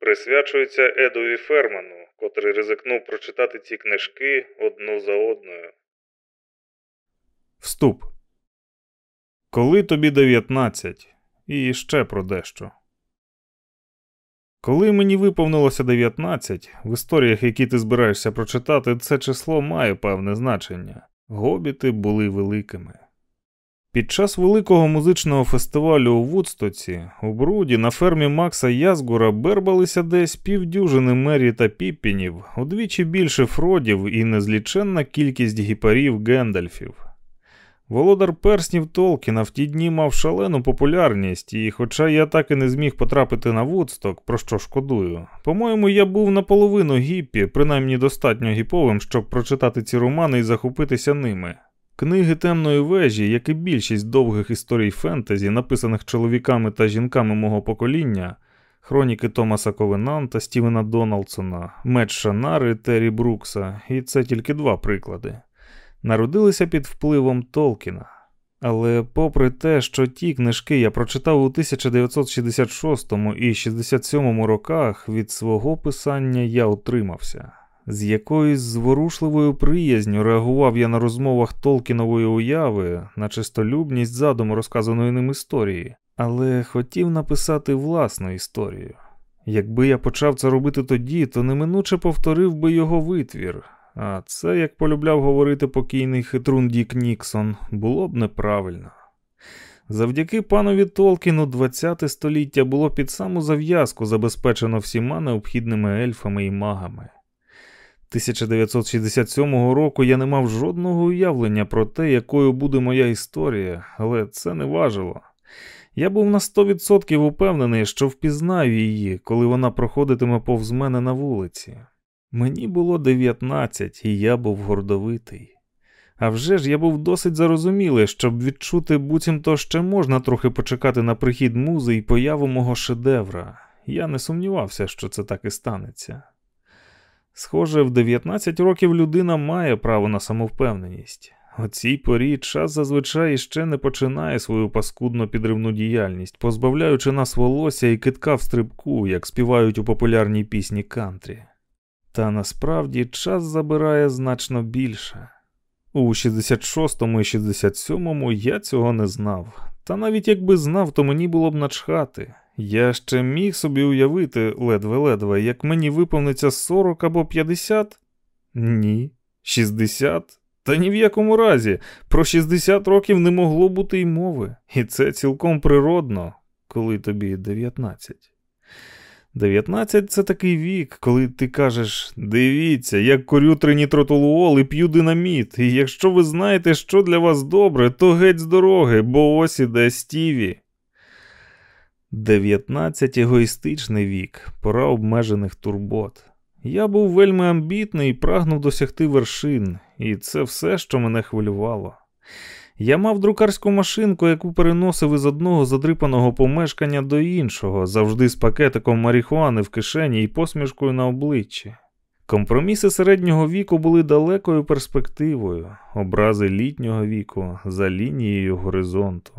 Присвячується Едові Ферману, котрий ризикнув прочитати ці книжки одну за одною. Вступ. Коли тобі 19. І ще про дещо. Коли мені виповнилося 19, в історіях, які ти збираєшся прочитати, це число має певне значення. Гобіти були великими. Під час великого музичного фестивалю у Вудстоці, у Бруді, на фермі Макса Язгура бербалися десь півдюжини мері та піппінів, удвічі більше фродів і незліченна кількість гіпарів Гендальфів. Володар перснів Толкіна в ті дні мав шалену популярність, і, хоча я так і не зміг потрапити на Вудсток, про що шкодую, по-моєму, я був наполовину гіппі, принаймні достатньо гіповим, щоб прочитати ці романи і захопитися ними. Книги темної вежі, як і більшість довгих історій фентезі, написаних чоловіками та жінками мого покоління, хроніки Томаса Ковенанта, Стівена Доналдсона, Меч Шанари, Террі Брукса, і це тільки два приклади народилися під впливом Толкіна. Але попри те, що ті книжки я прочитав у 1966 і 67 роках, від свого писання я утримався. З якоюсь зворушливою приязню реагував я на розмовах Толкінової уяви, на чистолюбність задуму розказаної ним історії, але хотів написати власну історію. Якби я почав це робити тоді, то неминуче повторив би його витвір, а це, як полюбляв говорити покійний хитрун Дік Ніксон, було б неправильно. Завдяки панові Толкіну ХХ століття було під саму зав'язку забезпечено всіма необхідними ельфами і магами. 1967 року я не мав жодного уявлення про те, якою буде моя історія, але це не важило. Я був на 100% упевнений, що впізнаю її, коли вона проходитиме повз мене на вулиці. Мені було 19, і я був гордовитий. А вже ж я був досить зарозумілий, щоб відчути, буцімто ще можна трохи почекати на прихід музи і появу мого шедевра. Я не сумнівався, що це так і станеться. Схоже, в 19 років людина має право на самовпевненість. У цій порі час зазвичай ще не починає свою паскудно підривну діяльність, позбавляючи нас волосся і китка в стрибку, як співають у популярній пісні кантрі. Та насправді час забирає значно більше. У 66-му і 67-му я цього не знав. Та навіть якби знав, то мені було б начхати. Я ще міг собі уявити ледве-ледве, як мені виповниться 40 або 50? Ні. 60? Та ні в якому разі. Про 60 років не могло бути й мови. І це цілком природно, коли тобі 19. 19 це такий вік, коли ти кажеш: дивіться, як корю тринітротолуол і п'ю динаміт, і якщо ви знаєте, що для вас добре, то геть з дороги, бо ось іде Стіві. 19 егоїстичний вік, пора обмежених турбот. Я був вельми амбітний і прагнув досягти вершин, і це все, що мене хвилювало. Я мав друкарську машинку, яку переносив із одного задрипаного помешкання до іншого, завжди з пакетиком марихуани в кишені і посмішкою на обличчі. Компроміси середнього віку були далекою перспективою, образи літнього віку за лінією горизонту.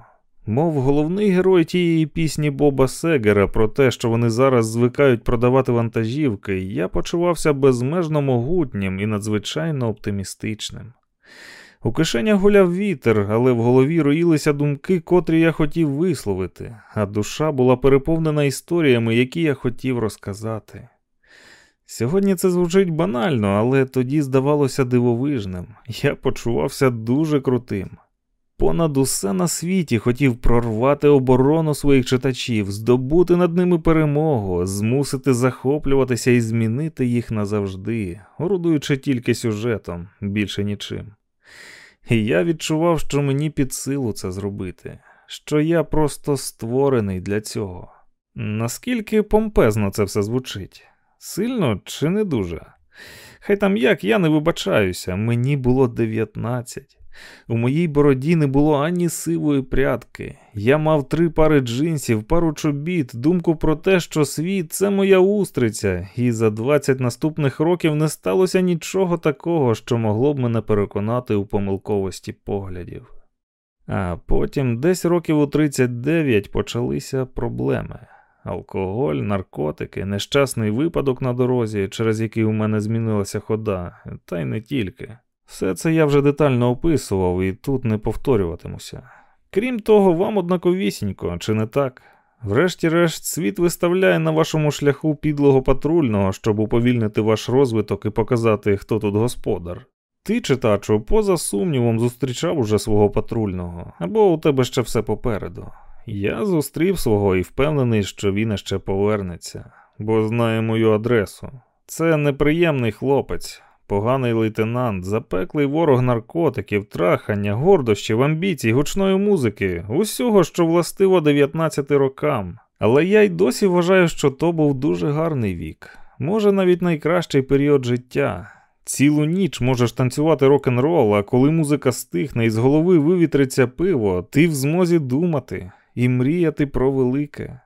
Мов головний герой тієї пісні Боба Сегера про те, що вони зараз звикають продавати вантажівки, я почувався безмежно могутнім і надзвичайно оптимістичним. У кишенях гуляв вітер, але в голові роїлися думки, котрі я хотів висловити, а душа була переповнена історіями, які я хотів розказати. Сьогодні це звучить банально, але тоді здавалося дивовижним. Я почувався дуже крутим. Понад усе на світі хотів прорвати оборону своїх читачів, здобути над ними перемогу, змусити захоплюватися і змінити їх назавжди, орудуючи тільки сюжетом, більше нічим. І я відчував, що мені під силу це зробити, що я просто створений для цього. Наскільки помпезно це все звучить? Сильно чи не дуже? Хай там як я не вибачаюся, мені було 19. У моїй бороді не було ані сивої прядки. Я мав три пари джинсів, пару чобіт, думку про те, що світ це моя устриця, і за 20 наступних років не сталося нічого такого, що могло б мене переконати у помилковості поглядів. А потім, десь років у 39 почалися проблеми. Алкоголь, наркотики, нещасний випадок на дорозі, через який у мене змінилася хода, та й не тільки. Все це я вже детально описував і тут не повторюватимуся. Крім того, вам однаковісінько, чи не так? Врешті-решт, світ виставляє на вашому шляху підлого патрульного, щоб уповільнити ваш розвиток і показати, хто тут господар. Ти, читачу, поза сумнівом, зустрічав уже свого патрульного, або у тебе ще все попереду. Я зустрів свого і впевнений, що він іще повернеться, бо знає мою адресу. Це неприємний хлопець, поганий лейтенант, запеклий ворог наркотиків, трахання, гордощів, амбіцій, гучної музики, усього, що властиво 19 рокам. Але я й досі вважаю, що то був дуже гарний вік, може навіть найкращий період життя. Цілу ніч можеш танцювати рок-н-рол, а коли музика стихне і з голови вивітриться пиво, ти в змозі думати і мріяти про велике.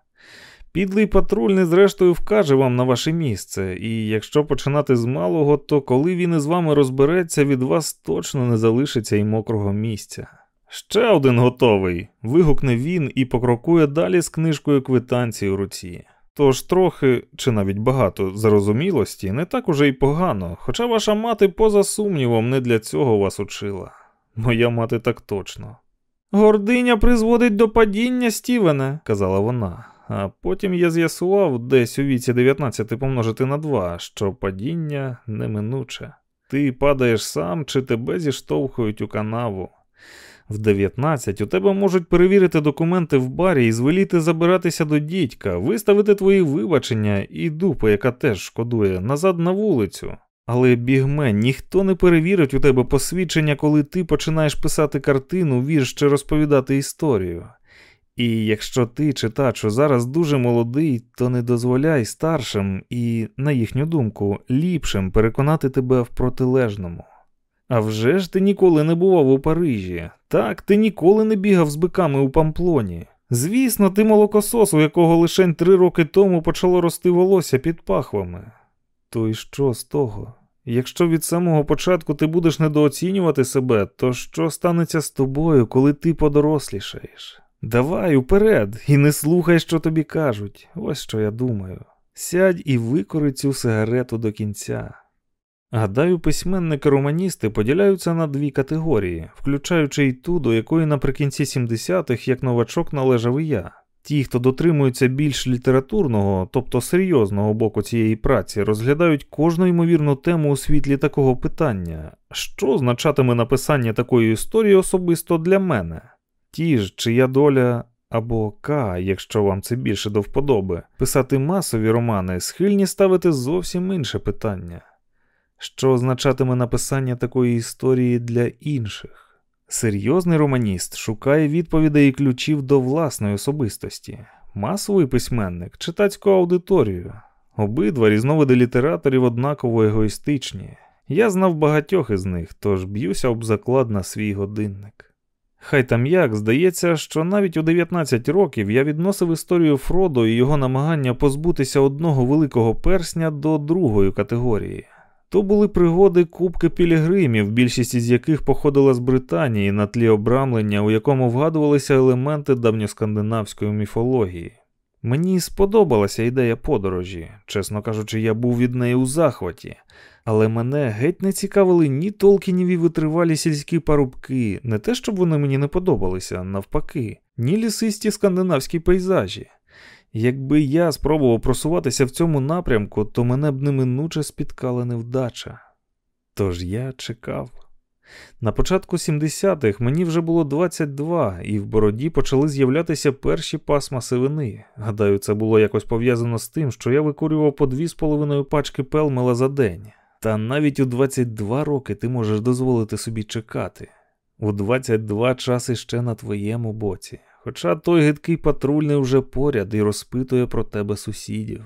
Підлий патрульний, зрештою, вкаже вам на ваше місце, і якщо починати з малого, то коли він із вами розбереться, від вас точно не залишиться й мокрого місця. Ще один готовий. вигукне він і покрокує далі з книжкою квитанції у руці. Тож трохи, чи навіть багато зарозумілості, не так уже й погано, хоча ваша мати, поза сумнівом, не для цього вас учила. Моя мати так точно. Гординя призводить до падіння, Стівене, казала вона. А потім я з'ясував десь у віці 19 помножити на 2, що падіння неминуче. Ти падаєш сам, чи тебе зіштовхують у канаву. В 19 у тебе можуть перевірити документи в барі і звеліти забиратися до дідька, виставити твої вибачення і дупа, яка теж шкодує, назад на вулицю. Але бігме, ніхто не перевірить у тебе посвідчення, коли ти починаєш писати картину, вірш чи розповідати історію. І якщо ти, читачу, зараз дуже молодий, то не дозволяй старшим і, на їхню думку, ліпшим переконати тебе в протилежному. А вже ж ти ніколи не бував у Парижі. Так, ти ніколи не бігав з биками у памплоні. Звісно, ти молокосос, у якого лише три роки тому почало рости волосся під пахвами. То й що з того? Якщо від самого початку ти будеш недооцінювати себе, то що станеться з тобою, коли ти подорослішаєш? Давай уперед і не слухай, що тобі кажуть. Ось що я думаю. Сядь і викори цю сигарету до кінця. Гадаю, письменники-романісти поділяються на дві категорії, включаючи й ту, до якої наприкінці 70-х як новачок належав і я. Ті, хто дотримується більш літературного, тобто серйозного боку цієї праці, розглядають кожну ймовірну тему у світлі такого питання, що означатиме написання такої історії особисто для мене. Ті ж, чия доля або К, якщо вам це більше до вподоби, писати масові романи, схильні ставити зовсім інше питання, що означатиме написання такої історії для інших. Серйозний романіст шукає відповідей і ключів до власної особистості, масовий письменник, читацьку аудиторію. Обидва різновиди літераторів однаково егоїстичні. Я знав багатьох із них, тож б'юся об заклад на свій годинник. Хай там як здається, що навіть у 19 років я відносив історію Фродо і його намагання позбутися одного великого персня до другої категорії. То були пригоди кубки пілігримів, більшість із яких походила з Британії на тлі обрамлення, у якому вгадувалися елементи давньоскандинавської міфології. Мені сподобалася ідея подорожі, чесно кажучи, я був від неї у захваті, але мене геть не цікавили ні толкініві витривалі сільські парубки, не те, щоб вони мені не подобалися, навпаки, ні лісисті скандинавські пейзажі. Якби я спробував просуватися в цьому напрямку, то мене б неминуче спіткала невдача. Тож я чекав. На початку 70-х мені вже було 22, і в бороді почали з'являтися перші пасма сивини. Гадаю, це було якось пов'язано з тим, що я викурював по дві з половиною пачки пелмела за день. Та навіть у 22 роки ти можеш дозволити собі чекати. У 22 часи ще на твоєму боці. Хоча той гидкий патрульний вже поряд і розпитує про тебе сусідів.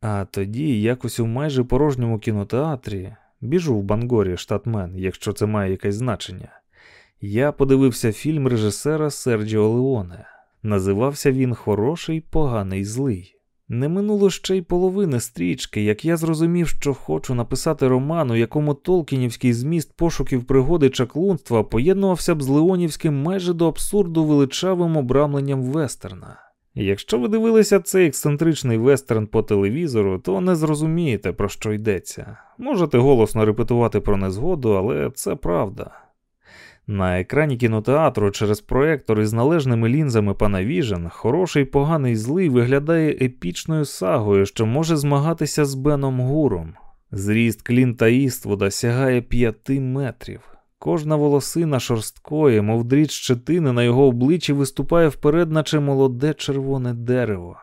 А тоді, якось у майже порожньому кінотеатрі, «Біжу» в Бангорі, штат Мен, якщо це має якесь значення, я подивився фільм режисера Серджіо Леоне. Називався він Хороший, поганий злий. Не минуло ще й половини стрічки, як я зрозумів, що хочу написати роман, у якому Толкінівський зміст пошуків пригоди чаклунства поєднувався б з Леонівським майже до абсурду величавим обрамленням вестерна. Якщо ви дивилися цей ексцентричний вестерн по телевізору, то не зрозумієте, про що йдеться. Можете голосно репетувати про незгоду, але це правда. На екрані кінотеатру через проектор із належними лінзами Panavision хороший, поганий злий виглядає епічною сагою, що може змагатися з Беном Гуром. Зріст Клінта Іствуда сягає п'яти метрів. Кожна волосина шорсткої, мов дріт щетини на його обличчі виступає вперед, наче молоде червоне дерево.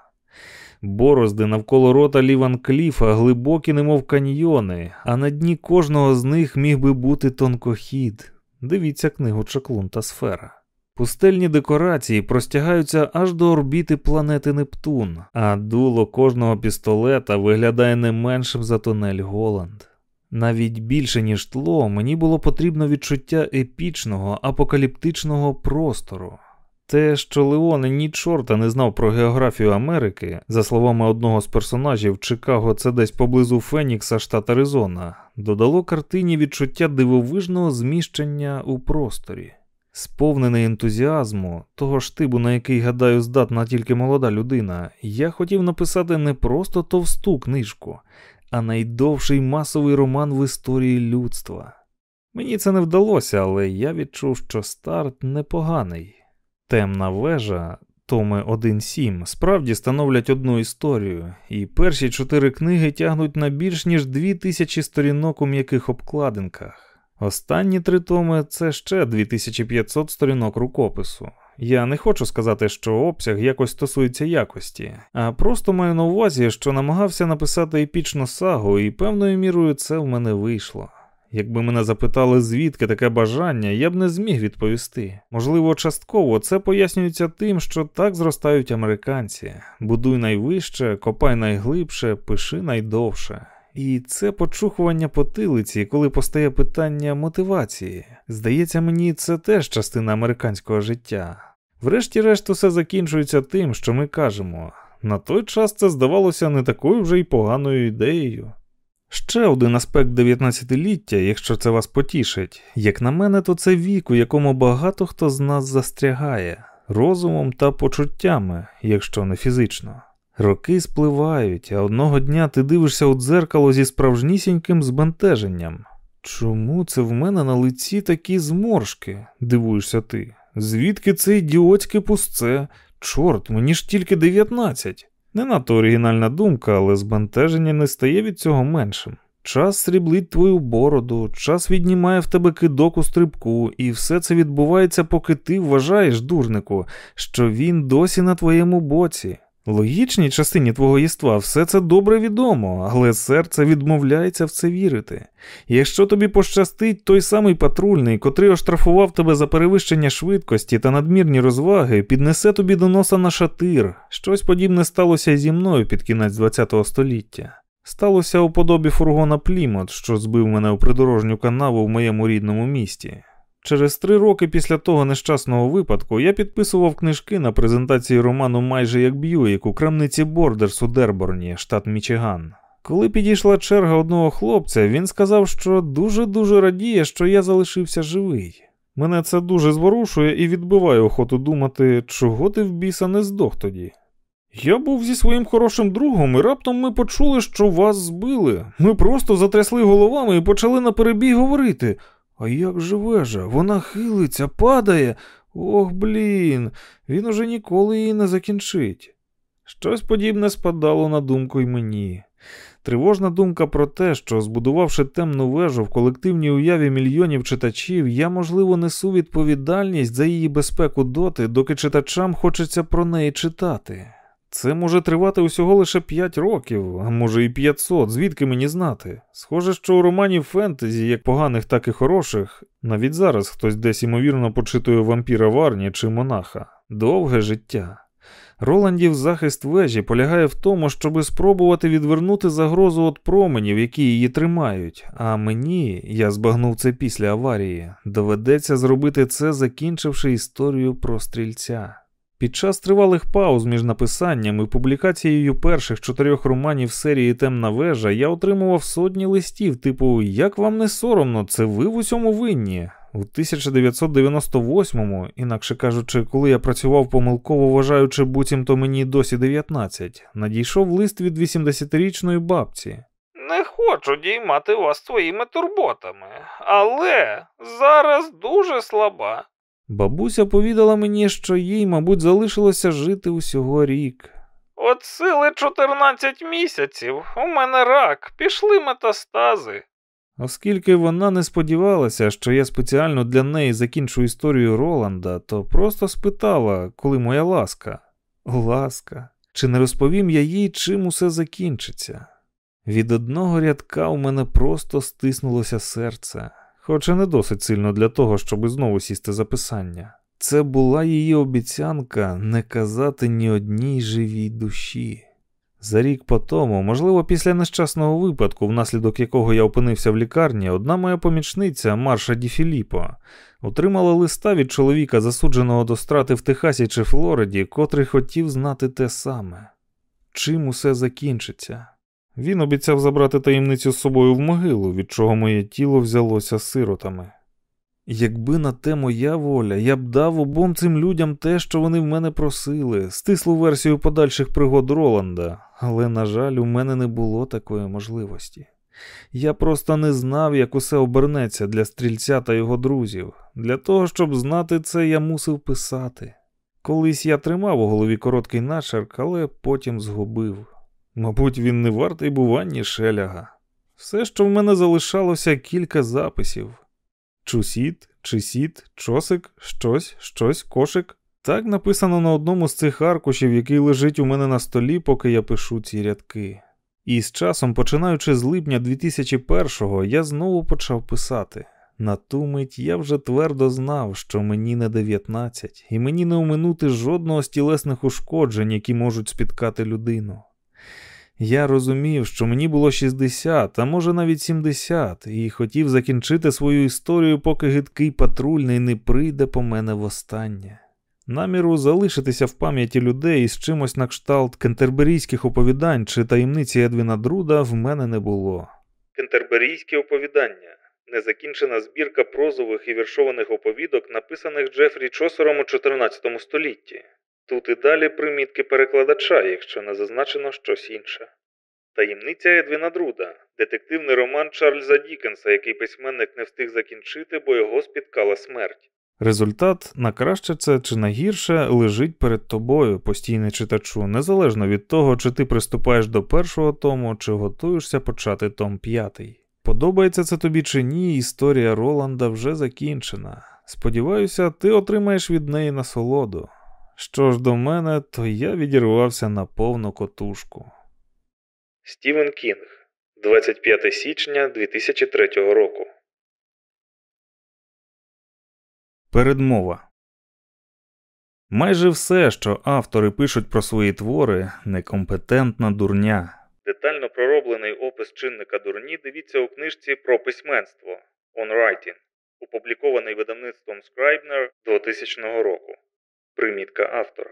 Борозди навколо рота Ліван Кліфа глибокі, немов каньйони, а на дні кожного з них міг би бути тонкохід. Дивіться книгу Чаклун та Сфера. Пустельні декорації простягаються аж до орбіти планети Нептун, а дуло кожного пістолета виглядає не меншим за тунель Голланд. Навіть більше, ніж тло, мені було потрібно відчуття епічного, апокаліптичного простору. Те, що Леоне ні чорта не знав про географію Америки, за словами одного з персонажів, Чикаго це десь поблизу Фенікса, штат Аризона, додало картині відчуття дивовижного зміщення у просторі. Сповнений ентузіазму, того ж типу, на який, гадаю, здатна тільки молода людина, я хотів написати не просто товсту книжку, а найдовший масовий роман в історії людства. Мені це не вдалося, але я відчув, що старт непоганий. Темна вежа, Томи 1.7, справді становлять одну історію, і перші чотири книги тягнуть на більш ніж дві тисячі сторінок у м'яких обкладинках. Останні три томи це ще 2500 сторінок рукопису. Я не хочу сказати, що обсяг якось стосується якості, а просто маю на увазі, що намагався написати епічну сагу, і певною мірою це в мене вийшло. Якби мене запитали, звідки таке бажання, я б не зміг відповісти. Можливо, частково це пояснюється тим, що так зростають американці: будуй найвище, копай найглибше, пиши найдовше. І це почухування потилиці, коли постає питання мотивації. Здається мені, це теж частина американського життя. Врешті-решт, усе закінчується тим, що ми кажемо. На той час це здавалося не такою вже й поганою ідеєю. Ще один аспект 19-ліття, якщо це вас потішить, як на мене, то це вік, у якому багато хто з нас застрягає розумом та почуттями, якщо не фізично. Роки спливають, а одного дня ти дивишся у дзеркало зі справжнісіньким збентеженням. Чому це в мене на лиці такі зморшки? дивуєшся ти. Звідки це ідіотське пустце? Чорт, мені ж тільки 19. Не надто оригінальна думка, але збентеження не стає від цього меншим. Час сріблить твою бороду, час віднімає в тебе кидок у стрибку, і все це відбувається, поки ти вважаєш, дурнику, що він досі на твоєму боці. Логічній частині твого єства все це добре відомо, але серце відмовляється в це вірити. Якщо тобі пощастить той самий патрульний, котрий оштрафував тебе за перевищення швидкості та надмірні розваги, піднесе тобі до носа на шатир. Щось подібне сталося і зі мною під кінець ХХ століття. Сталося у подобі фургона Плімот, що збив мене у придорожню канаву в моєму рідному місті. Через три роки після того нещасного випадку я підписував книжки на презентації роману майже як Б'юїк у крамниці Бордерс у Дерборні, штат Мічиган. Коли підійшла черга одного хлопця, він сказав, що дуже-дуже радіє, що я залишився живий. Мене це дуже зворушує і відбиває охоту думати, чого ти в біса не здох тоді. Я був зі своїм хорошим другом, і раптом ми почули, що вас збили. Ми просто затрясли головами і почали наперебій говорити. А як же вежа? Вона хилиться, падає. Ох, блін, він уже ніколи її не закінчить. Щось подібне спадало на думку й мені. Тривожна думка про те, що, збудувавши темну вежу в колективній уяві мільйонів читачів, я, можливо, несу відповідальність за її безпеку доти, доки читачам хочеться про неї читати. Це може тривати усього лише 5 років, а може і 500, звідки мені знати. Схоже, що у романів фентезі, як поганих, так і хороших, навіть зараз хтось десь ймовірно почитує вампіра Варні чи монаха. Довге життя. Роландів захист вежі полягає в тому, щоби спробувати відвернути загрозу від променів, які її тримають. А мені, я збагнув це після аварії, доведеться зробити це, закінчивши історію про стрільця. Під час тривалих пауз між написанням і публікацією перших чотирьох романів серії Темна вежа я отримував сотні листів, типу Як вам не соромно, це ви в усьому винні. У 1998-му, інакше кажучи, коли я працював помилково, вважаючи, буцімто мені досі 19, надійшов лист від 80-річної бабці. Не хочу діймати вас своїми турботами, але зараз дуже слаба. Бабуся повідала мені, що їй, мабуть, залишилося жити усього рік. От сили 14 місяців, у мене рак, пішли метастази. Оскільки вона не сподівалася, що я спеціально для неї закінчу історію Роланда, то просто спитала, коли моя ласка. Ласка, чи не розповім я їй, чим усе закінчиться? Від одного рядка у мене просто стиснулося серце, хоча не досить сильно для того, щоб знову сісти за писання. Це була її обіцянка не казати ні одній живій душі. За рік по тому, можливо, після нещасного випадку, внаслідок якого я опинився в лікарні, одна моя помічниця, Марша Ді Філіппо, отримала листа від чоловіка, засудженого до страти в Техасі чи Флориді, котрий хотів знати те саме. Чим усе закінчиться? Він обіцяв забрати таємницю з собою в могилу, від чого моє тіло взялося сиротами. Якби на те моя воля, я б дав обом цим людям те, що вони в мене просили, стислу версію подальших пригод Роланда, але, на жаль, у мене не було такої можливості. Я просто не знав, як усе обернеться для стрільця та його друзів. Для того, щоб знати це, я мусив писати. Колись я тримав у голові короткий начерк, але потім згубив. Мабуть, він не вартий був ані шеляга. Все, що в мене залишалося, кілька записів. Чусіт, чисіт, чосик, щось, щось, кошик. Так написано на одному з цих аркушів, який лежить у мене на столі, поки я пишу ці рядки. І з часом, починаючи з липня 2001-го, я знову почав писати. На ту мить я вже твердо знав, що мені не 19, і мені не оминути жодного з тілесних ушкоджень, які можуть спіткати людину. Я розумів, що мені було 60, а може навіть 70, і хотів закінчити свою історію, поки гидкий патрульний не прийде по мене востаннє. Наміру залишитися в пам'яті людей із чимось на кшталт кентерберійських оповідань чи таємниці Едвіна Друда в мене не було. Кентерберійські оповідання незакінчена збірка прозових і віршованих оповідок, написаних Джефрі Чосером у 14 столітті. Тут і далі примітки перекладача, якщо не зазначено щось інше. Таємниця Едвіна Друда, детективний роман Чарльза Дікенса, який письменник не встиг закінчити, бо його спіткала смерть. Результат, на краще це чи на гірше, лежить перед тобою, постійний читачу, незалежно від того, чи ти приступаєш до першого тому, чи готуєшся почати том п'ятий. Подобається це тобі чи ні, історія Роланда вже закінчена. Сподіваюся, ти отримаєш від неї насолоду. Що ж до мене, то я відірвався на повну котушку. Стівен Кінг, 25 січня 2003 року. Передмова. Майже все, що автори пишуть про свої твори, некомпетентна дурня. Детально пророблений опис чинника дурні дивіться у книжці про письменство On Writing, опублікований видавництвом Scribner 2000 року. Примітка автора.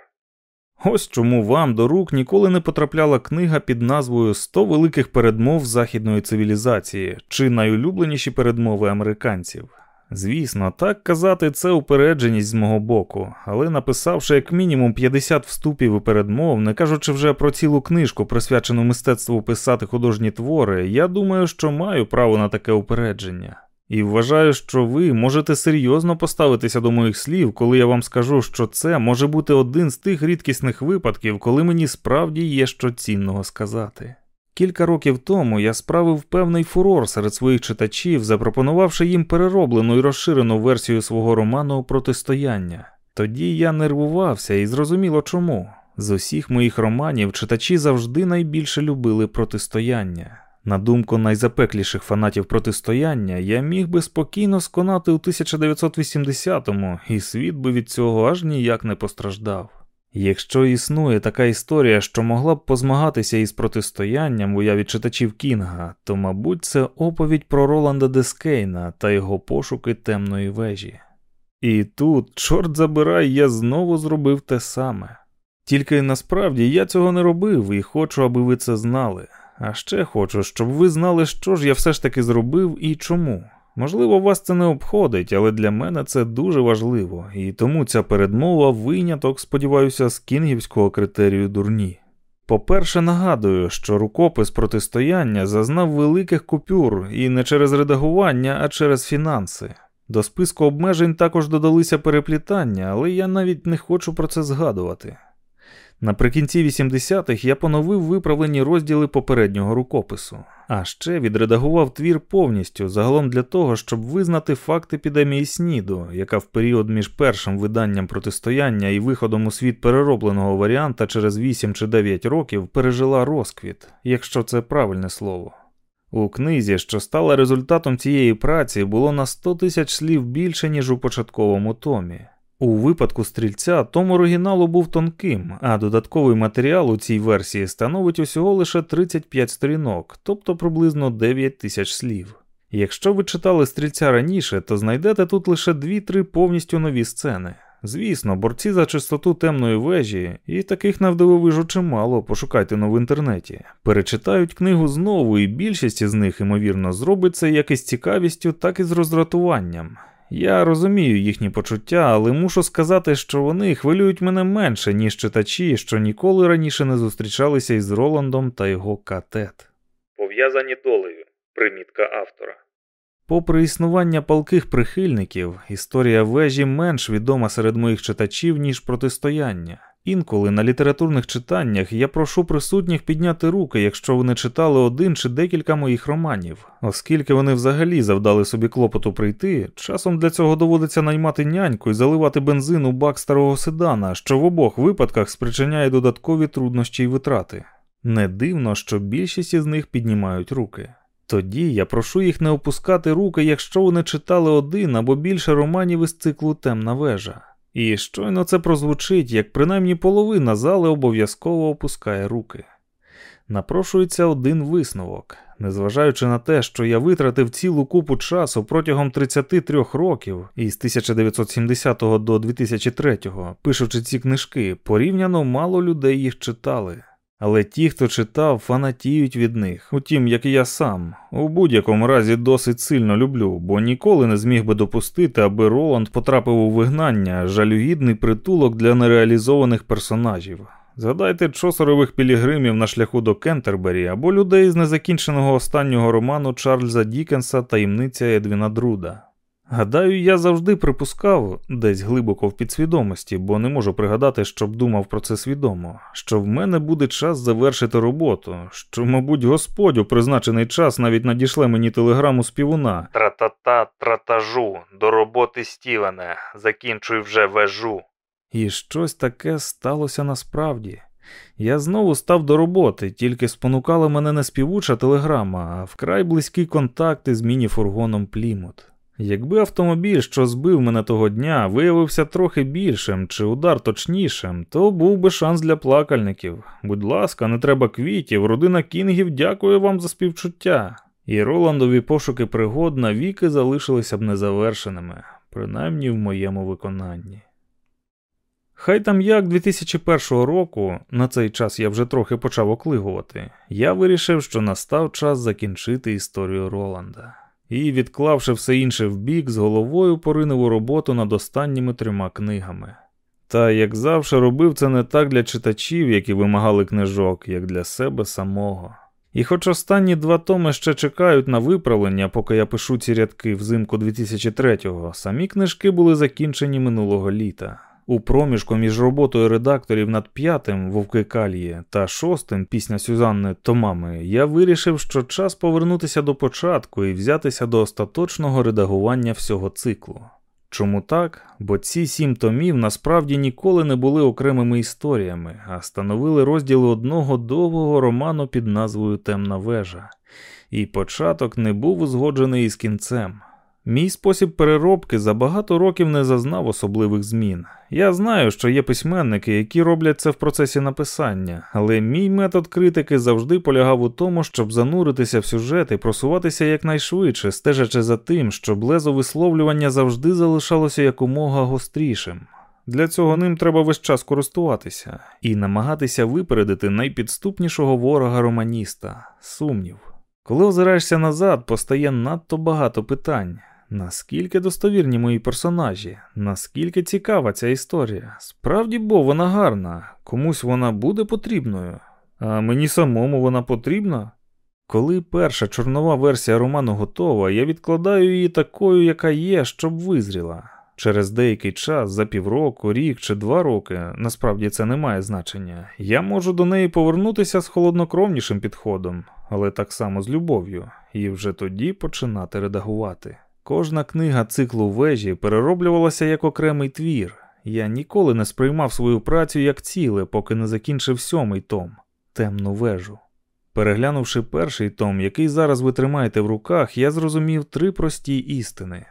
Ось чому вам до рук ніколи не потрапляла книга під назвою «100 великих передмов західної цивілізації чи найулюбленіші передмови американців. Звісно, так казати це упередженість з мого боку, але написавши як мінімум 50 вступів і передмов, не кажучи вже про цілу книжку, присвячену мистецтву писати художні твори, я думаю, що маю право на таке упередження. І вважаю, що ви можете серйозно поставитися до моїх слів, коли я вам скажу, що це може бути один з тих рідкісних випадків, коли мені справді є що цінного сказати. Кілька років тому я справив певний фурор серед своїх читачів, запропонувавши їм перероблену і розширену версію свого роману Протистояння. Тоді я нервувався і зрозуміло чому. З усіх моїх романів читачі завжди найбільше любили протистояння. На думку найзапекліших фанатів протистояння, я міг би спокійно сконати у 1980-му, і світ би від цього аж ніяк не постраждав. Якщо існує така історія, що могла б позмагатися із протистоянням уяві читачів Кінга, то, мабуть, це оповідь про Роланда Дескейна та його пошуки темної вежі. І тут, чорт забирай, я знову зробив те саме. Тільки насправді я цього не робив і хочу, аби ви це знали. А ще хочу, щоб ви знали, що ж я все ж таки зробив і чому. Можливо, вас це не обходить, але для мене це дуже важливо, і тому ця передмова виняток, сподіваюся, з кінгівського критерію дурні. По-перше, нагадую, що рукопис протистояння зазнав великих купюр і не через редагування, а через фінанси. До списку обмежень також додалися переплітання, але я навіть не хочу про це згадувати. Наприкінці 80-х я поновив виправлені розділи попереднього рукопису, а ще відредагував твір повністю, загалом для того, щоб визнати факт епідемії СНІДу, яка в період між першим виданням протистояння і виходом у світ переробленого варіанта через 8 чи 9 років пережила розквіт, якщо це правильне слово. У книзі, що стала результатом цієї праці, було на 100 тисяч слів більше, ніж у початковому томі. У випадку стрільця том оригіналу був тонким, а додатковий матеріал у цій версії становить усього лише 35 сторінок, тобто приблизно 9 тисяч слів. Якщо ви читали стрільця раніше, то знайдете тут лише 2-3 повністю нові сцени. Звісно, борці за чистоту темної вежі, і таких навдивовижу чимало, пошукайте но в інтернеті. Перечитають книгу знову, і більшість із них, ймовірно, зробить це як із цікавістю, так і з роздратуванням. Я розумію їхні почуття, але мушу сказати, що вони хвилюють мене менше, ніж читачі, що ніколи раніше не зустрічалися із Роландом та його катет. Пов'язані долею. Примітка автора. Попри існування палких прихильників, історія вежі менш відома серед моїх читачів, ніж протистояння. Інколи на літературних читаннях я прошу присутніх підняти руки, якщо вони читали один чи декілька моїх романів, оскільки вони взагалі завдали собі клопоту прийти, часом для цього доводиться наймати няньку і заливати бензин у бак старого седана, що в обох випадках спричиняє додаткові труднощі й витрати. Не дивно, що більшість із них піднімають руки. Тоді я прошу їх не опускати руки, якщо вони читали один або більше романів із циклу Темна вежа. І щойно це прозвучить, як принаймні половина зали обов'язково опускає руки. Напрошується один висновок, незважаючи на те, що я витратив цілу купу часу протягом 33 років із 1970 до 2003, пишучи ці книжки, порівняно мало людей їх читали. Але ті, хто читав, фанатіють від них, утім, як і я сам, у будь-якому разі досить сильно люблю, бо ніколи не зміг би допустити, аби Роланд потрапив у вигнання, жалюгідний притулок для нереалізованих персонажів. Згадайте чосорових пілігримів на шляху до Кентербері або людей з незакінченого останнього роману Чарльза Дікенса Таємниця Едвіна Друда. Гадаю, я завжди припускав, десь глибоко в підсвідомості, бо не можу пригадати, щоб думав про це свідомо, що в мене буде час завершити роботу, що, мабуть, Господь у призначений час навіть надішле мені телеграму співуна. Тра-та-та, тратажу, до роботи Стівене, закінчуй вже вежу. І щось таке сталося насправді. Я знову став до роботи, тільки спонукала мене не співуча телеграма, а вкрай близькі контакти з міні-фургоном Плімут. Якби автомобіль, що збив мене того дня, виявився трохи більшим чи удар точнішим, то був би шанс для плакальників. Будь ласка, не треба квітів, родина Кінгів дякує вам за співчуття. І Роландові пошуки пригод навіки залишилися б незавершеними, принаймні в моєму виконанні. Хай там як 2001 року, на цей час я вже трохи почав оклигувати, я вирішив, що настав час закінчити історію Роланда і, відклавши все інше вбік, з головою поринув у роботу над останніми трьома книгами. Та, як завжди, робив це не так для читачів, які вимагали книжок, як для себе самого. І хоч останні два томи ще чекають на виправлення, поки я пишу ці рядки взимку 2003-го, самі книжки були закінчені минулого літа. У проміжку між роботою редакторів над п'ятим Вовки Калії та шостим пісня Сюзанни Томами я вирішив, що час повернутися до початку і взятися до остаточного редагування всього циклу. Чому так? Бо ці сім томів насправді ніколи не були окремими історіями, а становили розділи одного довгого роману під назвою Темна вежа, і початок не був узгоджений із кінцем. Мій спосіб переробки за багато років не зазнав особливих змін. Я знаю, що є письменники, які роблять це в процесі написання, але мій метод критики завжди полягав у тому, щоб зануритися в сюжет і просуватися якнайшвидше, стежачи за тим, щоб лезо висловлювання завжди залишалося якомога гострішим. Для цього ним треба весь час користуватися і намагатися випередити найпідступнішого ворога романіста сумнів. Коли озираєшся назад, постає надто багато питань. Наскільки достовірні мої персонажі, наскільки цікава ця історія? Справді бо вона гарна, комусь вона буде потрібною, а мені самому вона потрібна. Коли перша чорнова версія роману готова, я відкладаю її такою, яка є, щоб визріла. Через деякий час, за півроку, рік чи два роки, насправді це не має значення, я можу до неї повернутися з холоднокровнішим підходом, але так само з любов'ю, і вже тоді починати редагувати. Кожна книга циклу вежі перероблювалася як окремий твір. Я ніколи не сприймав свою працю як ціле, поки не закінчив сьомий том темну вежу. Переглянувши перший том, який зараз ви тримаєте в руках, я зрозумів три прості істини.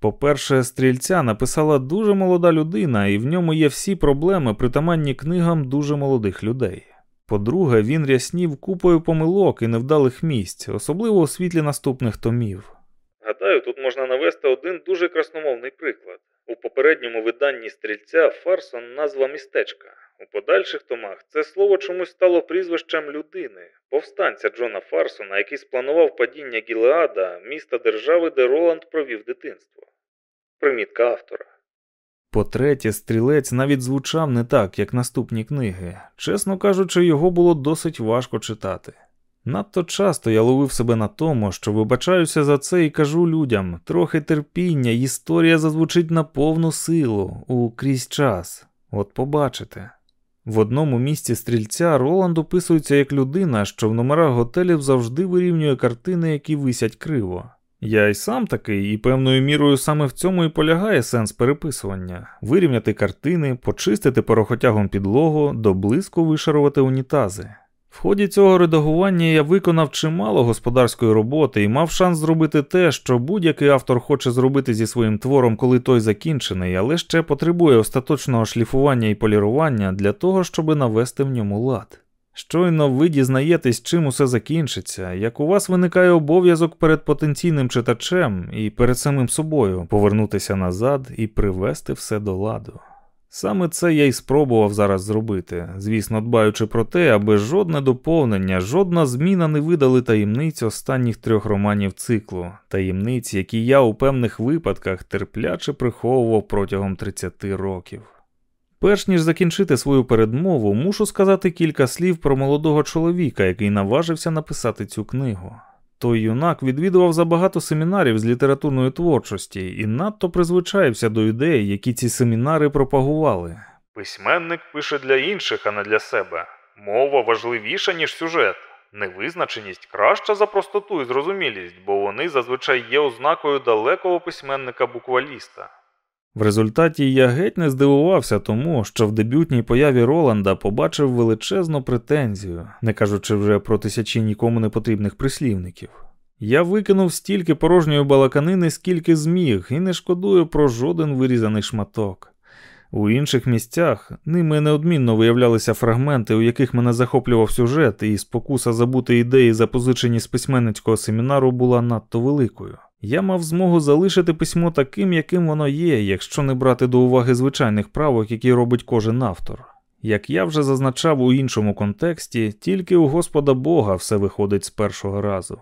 По-перше, стрільця написала дуже молода людина, і в ньому є всі проблеми, притаманні книгам дуже молодих людей. По-друге, він ряснів купою помилок і невдалих місць, особливо у світлі наступних томів. Гадаю, тут можна навести один дуже красномовний приклад. У попередньому виданні стрільця Фарсон назва містечка. У подальших томах це слово чомусь стало прізвищем людини, повстанця Джона Фарсона, який спланував падіння Гілеада, міста держави, де Роланд провів дитинство. Примітка автора. По-третє, стрілець навіть звучав не так, як наступні книги. Чесно кажучи, його було досить важко читати. Надто часто я ловив себе на тому, що вибачаюся за це і кажу людям трохи терпіння, історія зазвучить на повну силу у крізь час. От побачите. В одному місці стрільця Роланд описується як людина, що в номерах готелів завжди вирівнює картини, які висять криво. Я й сам такий, і певною мірою саме в цьому і полягає сенс переписування: вирівняти картини, почистити порохотягом підлогу, до блиску вишарувати унітази. В ході цього редагування я виконав чимало господарської роботи і мав шанс зробити те, що будь-який автор хоче зробити зі своїм твором, коли той закінчений, але ще потребує остаточного шліфування і полірування для того, щоб навести в ньому лад. Щойно ви дізнаєтесь, чим усе закінчиться, як у вас виникає обов'язок перед потенційним читачем і перед самим собою повернутися назад і привести все до ладу. Саме це я й спробував зараз зробити, звісно, дбаючи про те, аби жодне доповнення, жодна зміна не видали таємниць останніх трьох романів циклу, таємниць, які я у певних випадках терпляче приховував протягом 30 років. Перш ніж закінчити свою передмову, мушу сказати кілька слів про молодого чоловіка, який наважився написати цю книгу. Той юнак відвідував забагато семінарів з літературної творчості і надто призвичаївся до ідей, які ці семінари пропагували. Письменник пише для інших, а не для себе. Мова важливіша, ніж сюжет. Невизначеність краща за простоту і зрозумілість, бо вони зазвичай є ознакою далекого письменника-букваліста. В результаті я геть не здивувався тому, що в дебютній появі Роланда побачив величезну претензію, не кажучи вже про тисячі нікому не потрібних прислівників. Я викинув стільки порожньої балаканини, скільки зміг, і не шкодую про жоден вирізаний шматок. У інших місцях ними неодмінно виявлялися фрагменти, у яких мене захоплював сюжет, і спокуса забути ідеї, запозичені з письменницького семінару, була надто великою. Я мав змогу залишити письмо таким, яким воно є, якщо не брати до уваги звичайних правок, які робить кожен автор. Як я вже зазначав у іншому контексті, тільки у Господа Бога все виходить з першого разу.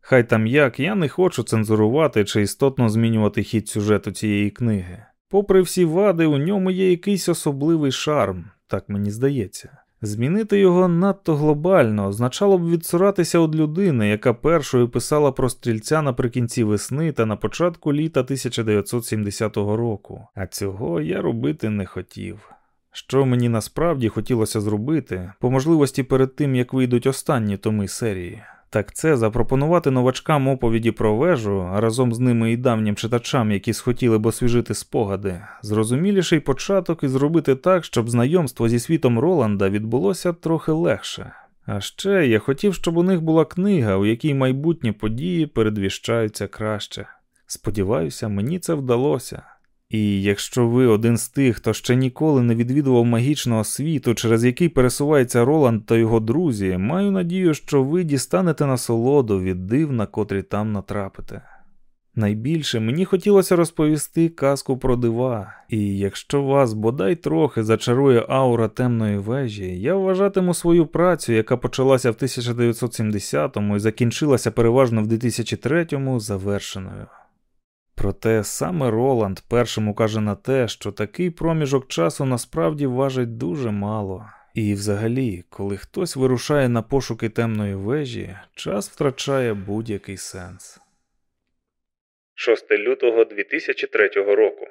Хай там як, я не хочу цензурувати чи істотно змінювати хід сюжету цієї книги. Попри всі вади, у ньому є якийсь особливий шарм, так мені здається. Змінити його надто глобально означало б відсуратися від людини, яка першою писала про стрільця наприкінці весни та на початку літа 1970 року, а цього я робити не хотів. Що мені насправді хотілося зробити, по можливості перед тим як вийдуть останні томи серії, так це запропонувати новачкам оповіді про вежу, а разом з ними і давнім читачам, які схотіли б освіжити спогади, зрозуміліший початок і зробити так, щоб знайомство зі світом Роланда відбулося трохи легше. А ще я хотів, щоб у них була книга, у якій майбутні події передвіщаються краще. Сподіваюся, мені це вдалося. І якщо ви один з тих, хто ще ніколи не відвідував магічного світу, через який пересувається Роланд та його друзі, маю надію, що ви дістанете насолоду від див, на котрі там натрапите. Найбільше мені хотілося розповісти казку про дива, і якщо вас бодай трохи зачарує аура темної вежі, я вважатиму свою працю, яка почалася в 1970-му і закінчилася переважно в 2003-му, завершеною. Проте саме Роланд першим укаже на те, що такий проміжок часу насправді важить дуже мало. І взагалі, коли хтось вирушає на пошуки темної вежі, час втрачає будь-який сенс. 6 лютого 2003 року.